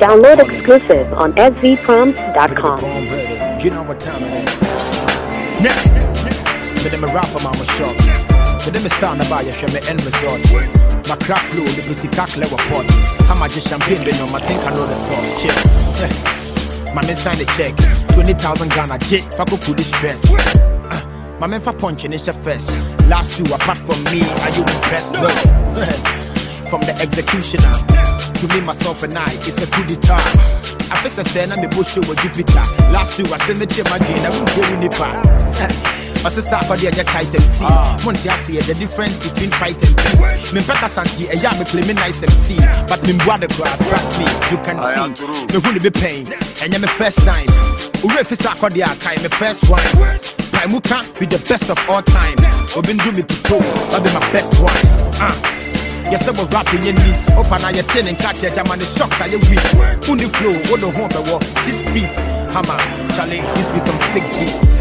Download exclusive on svproms.com. You know what time it is. Now, me dem a rapper mama shop. Me dem a star na buy you me end resort. My craft flow, the pussy cock level pot. How much is champagne been on? I think I know the sauce. Check. Yeah. My man sign the check. 20,000 Ghana J. Fuck up this stress. Uh, my man for punching is your first. Last two, apart from me, are you impressed? No. from the executioner to me, myself, and I, it's a coup d'etat. I feel the same, I'm the bush with Jupiter. Last two, I said, me my game, I won't go in the pan. But the body, I tight and see. Monty, I see the difference between fight and peace. Me peka santi, a yam, play me nice MC. But me brother crowd, trust me, you can see. Me wouldn't be pain, and my first time. Ure fi sa kwadi akai, me first one. Paimuka be the best of all time. Obin do me to toe, I'll be my best one. Uh. Yes, I was rapping your neat. Open now your ten and catch your jam and oh, the shocks are your weak. Only flow, what the home six feet. Hammer, Charlie, this be some sick beat.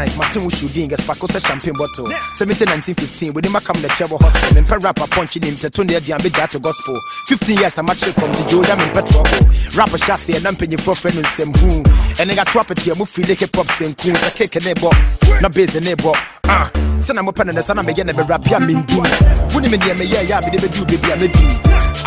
My team was shooting a spacosa champagne bottle. 17, 1915, with him I come the hospital. And per rapper punching him to Tony the Ambi to gospel. 15 years, I'm actually come to Jordan in petrol. Rapper chassis and I'm paying for friend and same who. And I got property, I'm free like a pop same cool. I kick a neighbor, not busy neighbor. Ah, son, I'm open and the son I'm again a rap. I'm in doom. When you mean, yeah, yeah, be the do, baby, I'm a.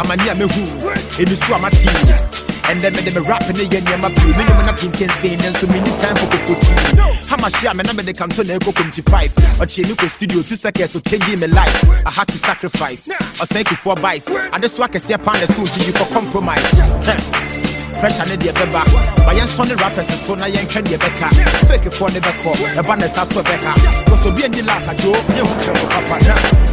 I'm a near me who, it is so my team. And then me rap in the end, my play. Me up in Kensington, and so many time for Kokoti. How much me number the canton Echo 25. Or the studio two seconds, so changing my life. I had to sacrifice. Or thank you for bites. And that's why I can see a pound to you for compromise. Pressure ne deɛ bɛba ma yɛnsɔ ne rappers so na yɛnhwɛ deɛ bɛka fake foɔ ne bɛkɔ ɛba ne sa so bɛka kɔsɔ bi ani last adwo yɛhu kyerɛ mo papa na